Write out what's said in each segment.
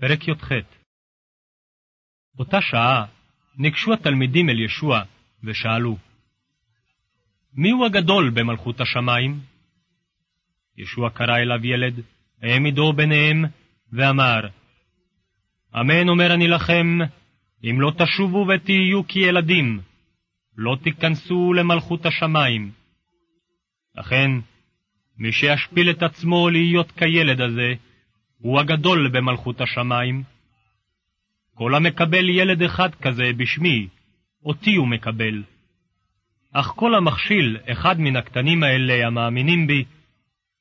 פרק י"ח אותה שעה ניגשו התלמידים אל ישוע ושאלו, מיהו הגדול במלכות השמיים? ישוע קרא אליו ילד, העמידו ביניהם, ואמר, אמן אומר אני לכם, אם לא תשובו ותהיו כילדים, לא תיכנסו למלכות השמיים. לכן, מי שישפיל את עצמו להיות כילד הזה, הוא הגדול במלכות השמיים. כל המקבל ילד אחד כזה בשמי, אותי הוא מקבל. אך כל המכשיל אחד מן הקטנים האלה המאמינים בי,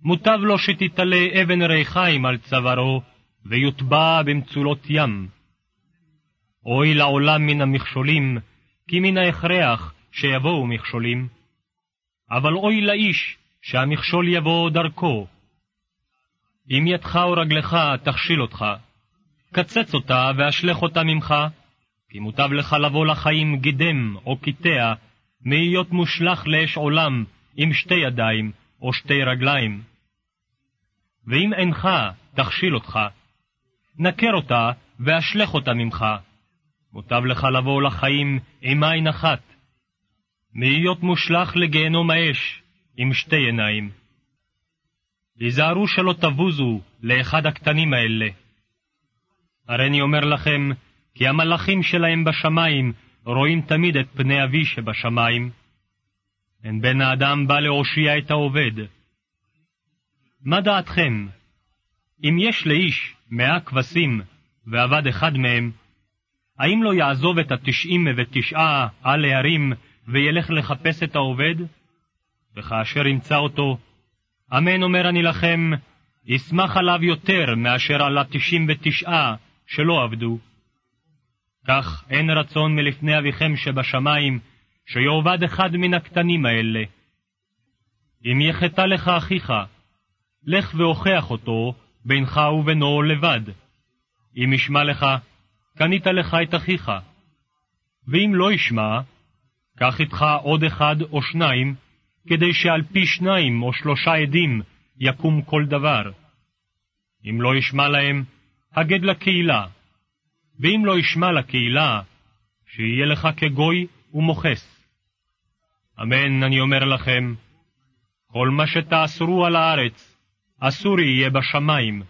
מוטב לו שתתעלה אבן ריחיים על צווארו, ויוטבע במצולות ים. אוי לעולם מן המכשולים, כי מן ההכרח שיבואו מכשולים. אבל אוי לאיש שהמכשול יבוא דרכו. אם ידך או רגלך תכשיל אותך, קצץ אותה ואשלך אותה ממך, כי מוטב לך לבוא לחיים גידם או קיטע, מהיות מושלך לאש עולם עם שתי ידיים או שתי רגליים. ואם אינך תכשיל אותך, נקר אותה ואשלך אותה ממך. מוטב לך לבוא לחיים עם עין אחת, מהיות מושלך לגיהנום האש עם שתי עיניים. היזהרו שלא תבוזו לאחד הקטנים האלה. הרי אני אומר לכם, כי המלאכים שלהם בשמיים רואים תמיד את פני אבי שבשמיים. אין בן האדם בא להושיע את העובד. מה דעתכם? אם יש לאיש מאה כבשים, ועבד אחד מהם, האם לא יעזוב את התשעים ותשעה על הערים, וילך לחפש את העובד? וכאשר ימצא אותו, אמן אומר אני לכם, ישמח עליו יותר מאשר על התשעים ותשעה שלא עבדו. כך אין רצון מלפני אביכם שבשמיים, שיעבד אחד מן הקטנים האלה. אם יחטא לך אחיך, לך והוכח אותו בינך ובינו לבד. אם ישמע לך, קנית לך את אחיך. ואם לא ישמע, קח איתך עוד אחד או שניים, כדי שעל פי שניים או שלושה עדים יקום כל דבר. אם לא ישמע להם, הגד לקהילה, ואם לא ישמע לקהילה, שיהיה לך כגוי ומוכס. אמן, אני אומר לכם, כל מה שתאסרו על הארץ, אסור יהיה בשמיים,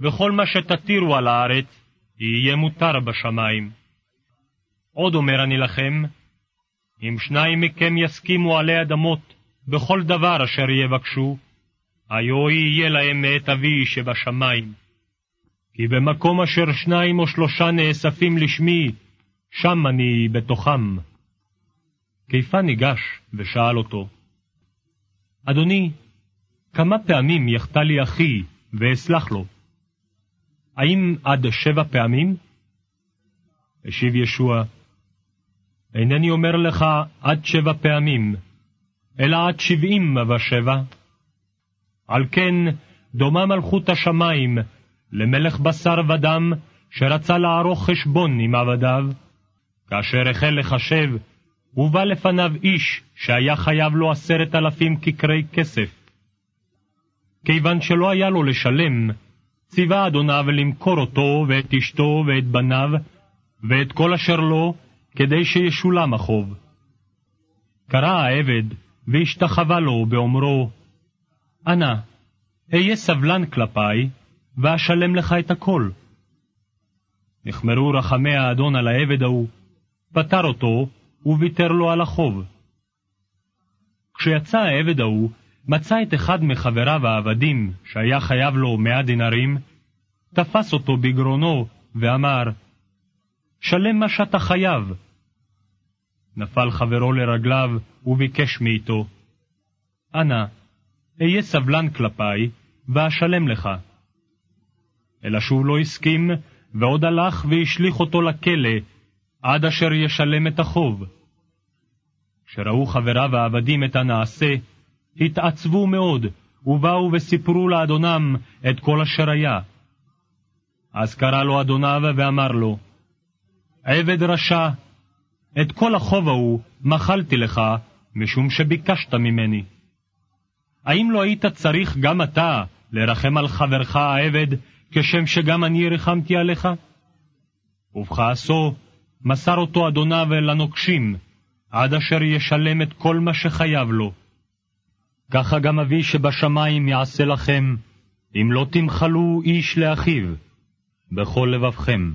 וכל מה שתתירו על הארץ, יהיה מותר בשמיים. עוד אומר אני לכם, אם שניים מכם יסכימו עלי אדמות בכל דבר אשר יבקשו, היו יהיה להם מאת אבי שבשמיים. כי במקום אשר שניים או שלושה נאספים לשמי, שם אני בתוכם. כיפה ניגש ושאל אותו, אדוני, כמה פעמים יחטא לי אחי ואסלח לו? האם עד שבע פעמים? השיב ישוע, אינני אומר לך עד שבע פעמים, אלא עד שבעים ושבע. על כן דומה מלכות השמיים למלך בשר ודם שרצה לערוך חשבון עם עבדיו. כאשר החל לחשב, הובא לפניו איש שהיה חייב לו עשרת אלפים כקרי כסף. כיוון שלא היה לו לשלם, ציווה אדוניו למכור אותו ואת אשתו ואת בניו ואת כל אשר לו, כדי שישולם החוב. קרא העבד והשתחווה לו באומרו, אנא, אהיה סבלן כלפי, ואשלם לך את הכל. נחמרו רחמי האדון על העבד ההוא, פטר אותו, וויתר לו על החוב. כשיצא העבד ההוא, מצא את אחד מחבריו העבדים, שהיה חייב לו מאה דינרים, תפס אותו בגרונו, ואמר, שלם מה שאתה חייב. נפל חברו לרגליו, וביקש מאיתו, אנא, אהיה סבלן כלפי, ואשלם לך. אלא שהוא לא הסכים, ועוד הלך והשליך אותו לכלא, עד אשר ישלם את החוב. כשראו חבריו העבדים את הנעשה, התעצבו מאוד, ובאו וסיפרו לאדונם את כל אשר היה. אז קרא לו אדוניו ואמר לו, עבד רשע, את כל החוב ההוא מחלתי לך, משום שביקשת ממני. האם לא היית צריך גם אתה לרחם על חברך העבד, כשם שגם אני ריחמתי עליך? ובכעסו מסר אותו אדוניו לנוקשים, עד אשר ישלם את כל מה שחייב לו. ככה גם אבי שבשמיים יעשה לכם, אם לא תמחלו איש לאחיו, בכל לבבכם.